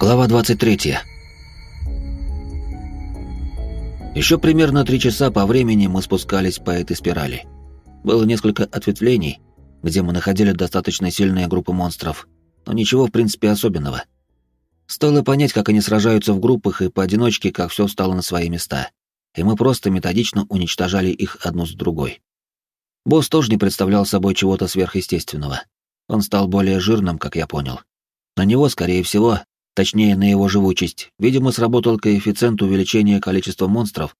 Глава 23. Еще примерно три часа по времени мы спускались по этой спирали. Было несколько ответвлений, где мы находили достаточно сильные группы монстров, но ничего в принципе особенного. Стоило понять, как они сражаются в группах и поодиночке, как все встало на свои места, и мы просто методично уничтожали их одну с другой. Босс тоже не представлял собой чего-то сверхъестественного. Он стал более жирным, как я понял. На него, скорее всего, точнее на его живучесть, видимо, сработал коэффициент увеличения количества монстров,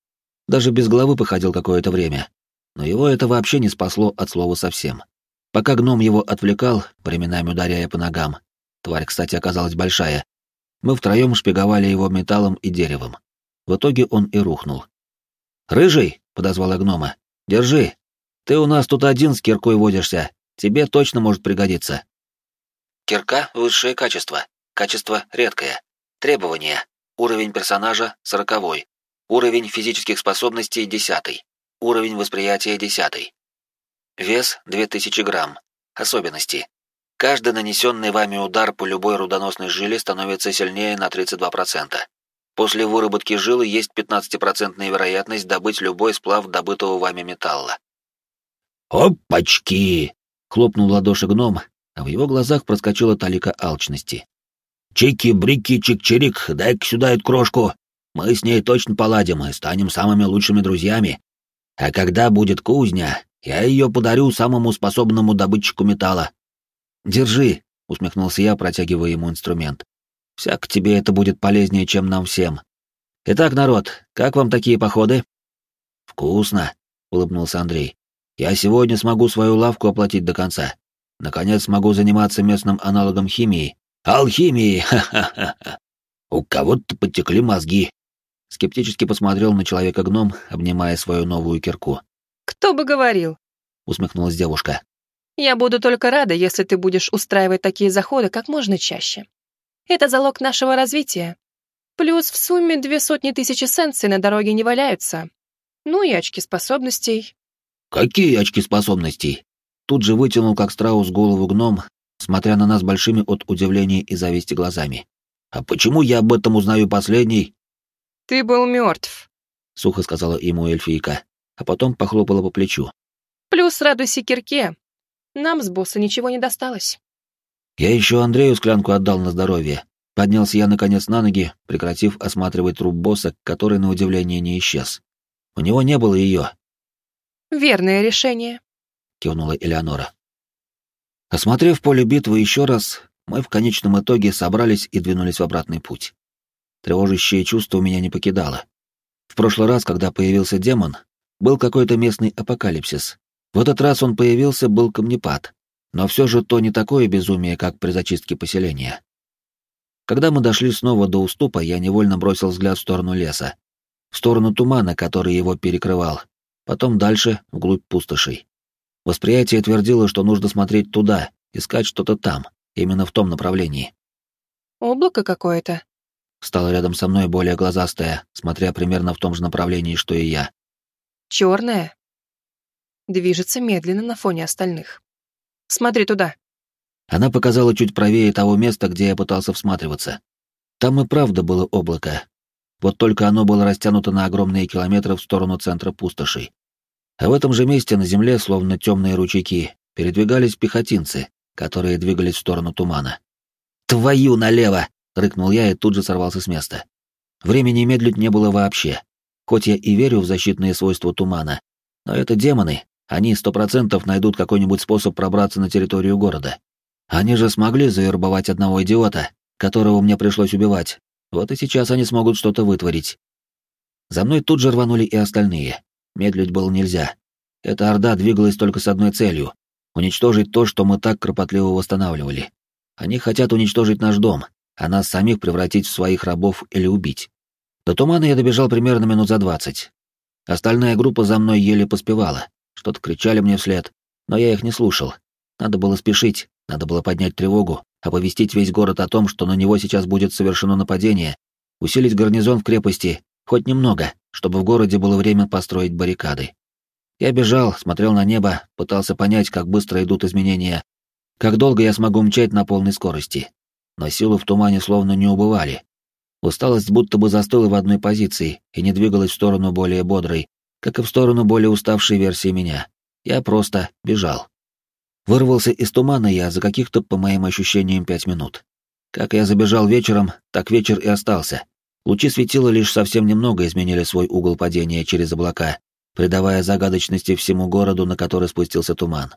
даже без головы походил какое-то время. Но его это вообще не спасло от слова совсем. Пока гном его отвлекал, временами ударяя по ногам, тварь, кстати, оказалась большая, мы втроем шпиговали его металлом и деревом. В итоге он и рухнул. «Рыжий!» — подозвала гнома. «Держи! Ты у нас тут один с киркой водишься, Тебе точно может пригодиться. Кирка — высшее качество. Качество редкое. Требования. Уровень персонажа — сороковой. Уровень физических способностей — десятый. Уровень восприятия — десятый. Вес — 2000 грамм. Особенности. Каждый нанесенный вами удар по любой рудоносной жиле становится сильнее на 32%. После выработки жилы есть 15% вероятность добыть любой сплав добытого вами металла. «Опачки!» Хлопнул ладоши гном, а в его глазах проскочила талика алчности. «Чики-брики, чик-чирик, дай-ка сюда эту крошку. Мы с ней точно поладим и станем самыми лучшими друзьями. А когда будет кузня, я ее подарю самому способному добытчику металла». «Держи», — усмехнулся я, протягивая ему инструмент. «Всяк тебе это будет полезнее, чем нам всем. Итак, народ, как вам такие походы?» «Вкусно», — улыбнулся Андрей. Я сегодня смогу свою лавку оплатить до конца. Наконец смогу заниматься местным аналогом химии. Алхимии! Ха-ха-ха! У кого-то потекли мозги. Скептически посмотрел на человека-гном, обнимая свою новую кирку. «Кто бы говорил?» — усмехнулась девушка. «Я буду только рада, если ты будешь устраивать такие заходы как можно чаще. Это залог нашего развития. Плюс в сумме две сотни тысяч эссенций на дороге не валяются. Ну и очки способностей. «Какие очки способностей?» Тут же вытянул, как страус, голову гном, смотря на нас большими от удивления и зависти глазами. «А почему я об этом узнаю последний?» «Ты был мертв», — сухо сказала ему эльфийка, а потом похлопала по плечу. «Плюс радуйся кирке. Нам с босса ничего не досталось». Я еще Андрею склянку отдал на здоровье. Поднялся я, наконец, на ноги, прекратив осматривать труп босса, который, на удивление, не исчез. У него не было ее, Верное решение, кивнула Элеонора. Осмотрев поле битвы еще раз, мы в конечном итоге собрались и двинулись в обратный путь. Тревожащее чувство меня не покидало. В прошлый раз, когда появился демон, был какой-то местный апокалипсис. В этот раз он появился, был камнепад. Но все же то не такое безумие, как при зачистке поселения. Когда мы дошли снова до уступа, я невольно бросил взгляд в сторону леса. В сторону тумана, который его перекрывал, потом дальше, вглубь пустошей. Восприятие твердило, что нужно смотреть туда, искать что-то там, именно в том направлении. «Облако какое-то», Стала рядом со мной более глазастая, смотря примерно в том же направлении, что и я. Черное. Движется медленно на фоне остальных. Смотри туда. Она показала чуть правее того места, где я пытался всматриваться. Там и правда было облако. Вот только оно было растянуто на огромные километры в сторону центра пустошей. А в этом же месте на земле, словно темные ручейки, передвигались пехотинцы, которые двигались в сторону тумана. «Твою налево!» — рыкнул я и тут же сорвался с места. Времени медлить не было вообще. Хоть я и верю в защитные свойства тумана, но это демоны, они сто процентов найдут какой-нибудь способ пробраться на территорию города. Они же смогли завербовать одного идиота, которого мне пришлось убивать. Вот и сейчас они смогут что-то вытворить. За мной тут же рванули и остальные. Медлить было нельзя. Эта орда двигалась только с одной целью — уничтожить то, что мы так кропотливо восстанавливали. Они хотят уничтожить наш дом, а нас самих превратить в своих рабов или убить. До тумана я добежал примерно минут за двадцать. Остальная группа за мной еле поспевала, что-то кричали мне вслед, но я их не слушал. Надо было спешить, надо было поднять тревогу, оповестить весь город о том, что на него сейчас будет совершено нападение, усилить гарнизон в крепости, хоть немного, чтобы в городе было время построить баррикады. Я бежал, смотрел на небо, пытался понять, как быстро идут изменения, как долго я смогу мчать на полной скорости. но силы в тумане словно не убывали. Усталость будто бы застыла в одной позиции и не двигалась в сторону более бодрой, как и в сторону более уставшей версии меня. Я просто бежал. Вырвался из тумана я за каких-то, по моим ощущениям, пять минут. Как я забежал вечером, так вечер и остался. Лучи светила лишь совсем немного изменили свой угол падения через облака, придавая загадочности всему городу, на который спустился туман.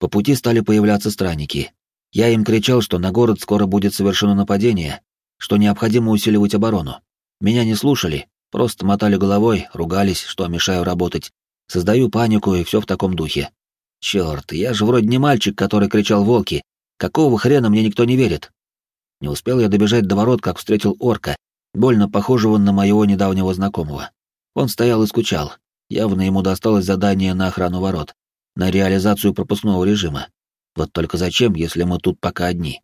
По пути стали появляться странники. Я им кричал, что на город скоро будет совершено нападение, что необходимо усиливать оборону. Меня не слушали, просто мотали головой, ругались, что мешаю работать. Создаю панику и все в таком духе. Черт, я же вроде не мальчик, который кричал «волки». Какого хрена мне никто не верит? Не успел я добежать до ворот, как встретил орка, больно похожего на моего недавнего знакомого. Он стоял и скучал. Явно ему досталось задание на охрану ворот, на реализацию пропускного режима. Вот только зачем, если мы тут пока одни?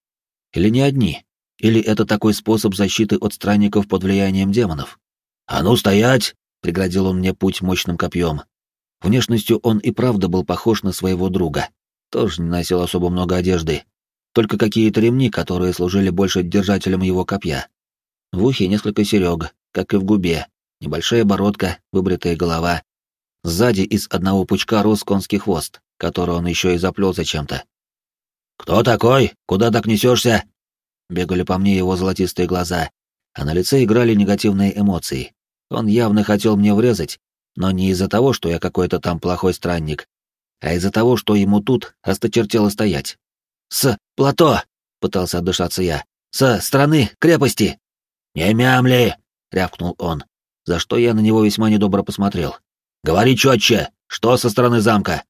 Или не одни? Или это такой способ защиты от странников под влиянием демонов? «А ну, стоять!» — преградил он мне путь мощным копьем. Внешностью он и правда был похож на своего друга. Тоже не носил особо много одежды. Только какие-то ремни, которые служили больше держателем его копья. В ухе несколько серег, как и в губе, небольшая бородка, выбритая голова. Сзади из одного пучка рос конский хвост, который он еще и заплел зачем-то. «Кто такой? Куда так несешься?» Бегали по мне его золотистые глаза, а на лице играли негативные эмоции. Он явно хотел мне врезать, но не из-за того, что я какой-то там плохой странник, а из-за того, что ему тут осточертело стоять. «С плато!» — пытался отдышаться я. «С страны крепости!» «Не мямли!» — рявкнул он, за что я на него весьма недобро посмотрел. «Говори четче! Что со стороны замка?»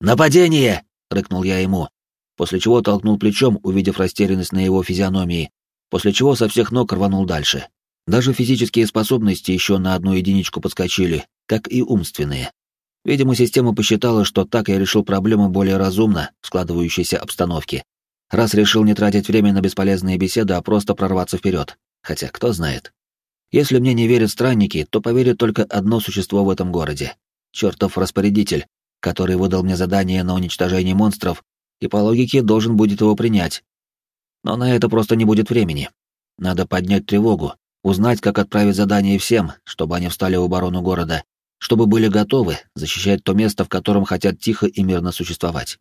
«Нападение!» — рыкнул я ему, после чего толкнул плечом, увидев растерянность на его физиономии, после чего со всех ног рванул дальше. Даже физические способности еще на одну единичку подскочили, как и умственные. Видимо, система посчитала, что так я решил проблему более разумно в складывающейся обстановке, раз решил не тратить время на бесполезные беседы, а просто прорваться вперед. Хотя, кто знает. Если мне не верят странники, то поверит только одно существо в этом городе. Чертов распорядитель, который выдал мне задание на уничтожение монстров, и по логике должен будет его принять. Но на это просто не будет времени. Надо поднять тревогу, узнать, как отправить задание всем, чтобы они встали в оборону города, чтобы были готовы защищать то место, в котором хотят тихо и мирно существовать.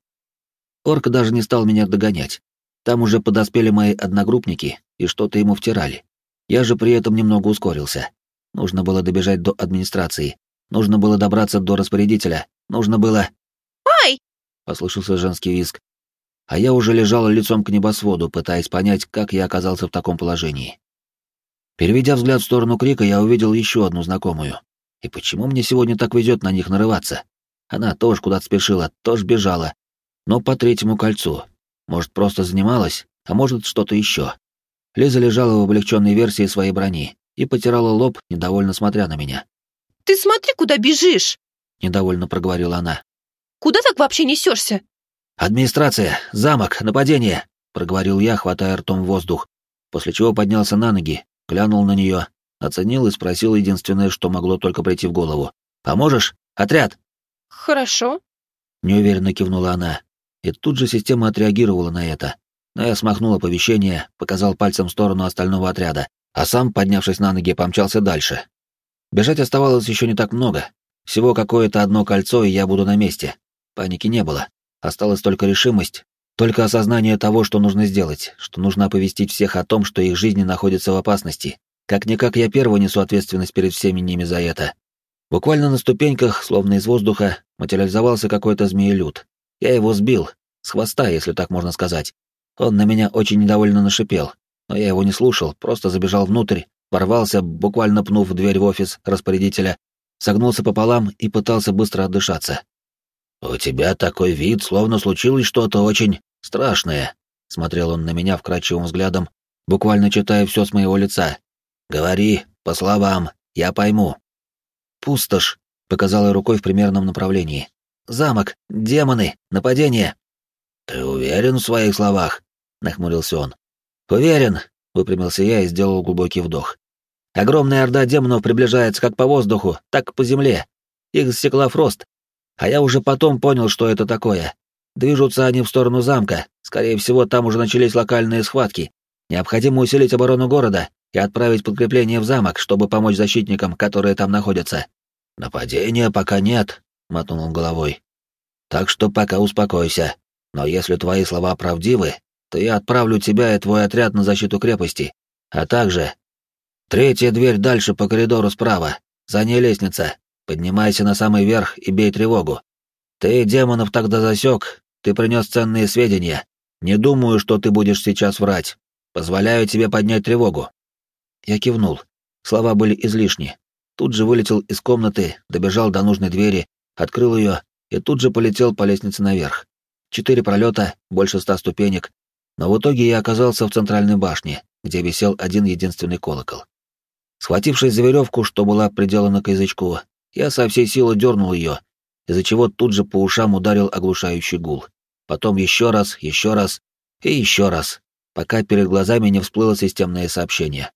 Орк даже не стал меня догонять. Там уже подоспели мои одногруппники и что-то ему втирали. Я же при этом немного ускорился. Нужно было добежать до администрации. Нужно было добраться до распорядителя. Нужно было... «Ой!» — послышался женский визг. А я уже лежал лицом к небосводу, пытаясь понять, как я оказался в таком положении. Переведя взгляд в сторону крика, я увидел еще одну знакомую. И почему мне сегодня так везет на них нарываться? Она тоже куда-то спешила, тоже бежала. Но по третьему кольцу. Может, просто занималась, а может, что-то еще. Лиза лежала в облегченной версии своей брони и потирала лоб, недовольно смотря на меня. «Ты смотри, куда бежишь!» — недовольно проговорила она. «Куда так вообще несешься?» «Администрация! Замок! Нападение!» — проговорил я, хватая ртом воздух, после чего поднялся на ноги, глянул на нее, оценил и спросил единственное, что могло только прийти в голову. «Поможешь? Отряд!» «Хорошо», — неуверенно кивнула она. И тут же система отреагировала на это, но я смахнул оповещение, показал пальцем в сторону остального отряда, а сам, поднявшись на ноги, помчался дальше. Бежать оставалось еще не так много. Всего какое-то одно кольцо, и я буду на месте. Паники не было. Осталась только решимость, только осознание того, что нужно сделать, что нужно оповестить всех о том, что их жизни находятся в опасности. Как-никак я первый несу ответственность перед всеми ними за это. Буквально на ступеньках, словно из воздуха, материализовался какой-то змеелюд. Я его сбил, с хвоста, если так можно сказать. Он на меня очень недовольно нашипел, но я его не слушал, просто забежал внутрь, ворвался, буквально пнув дверь в офис распорядителя, согнулся пополам и пытался быстро отдышаться. «У тебя такой вид, словно случилось что-то очень страшное», — смотрел он на меня вкрадчивым взглядом, буквально читая все с моего лица. «Говори, по словам, я пойму». «Пустошь», — показала рукой в примерном направлении. «Замок, демоны, нападение». «Ты уверен в своих словах?» — нахмурился он. «Уверен», — выпрямился я и сделал глубокий вдох. «Огромная орда демонов приближается как по воздуху, так и по земле. Их засекла Фрост. А я уже потом понял, что это такое. Движутся они в сторону замка, скорее всего, там уже начались локальные схватки. Необходимо усилить оборону города и отправить подкрепление в замок, чтобы помочь защитникам, которые там находятся. Нападения пока нет, мотнул он головой. Так что пока успокойся. Но если твои слова правдивы, то я отправлю тебя и твой отряд на защиту крепости. А также... Третья дверь дальше по коридору справа. За ней лестница. Поднимайся на самый верх и бей тревогу. Ты демонов тогда засек, ты принес ценные сведения. Не думаю, что ты будешь сейчас врать. Позволяю тебе поднять тревогу. Я кивнул. Слова были излишни. Тут же вылетел из комнаты, добежал до нужной двери, открыл ее и тут же полетел по лестнице наверх. Четыре пролета, больше ста ступенек, но в итоге я оказался в центральной башне, где висел один единственный колокол. Схватившись за веревку, что была приделана к язычку, я со всей силы дернул ее, из-за чего тут же по ушам ударил оглушающий гул. Потом еще раз, еще раз и еще раз, пока перед глазами не всплыло системное сообщение.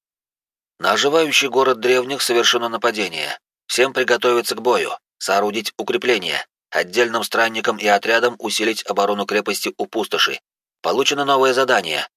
На оживающий город древних совершено нападение. Всем приготовиться к бою, соорудить укрепления, отдельным странникам и отрядам усилить оборону крепости у пустоши. Получено новое задание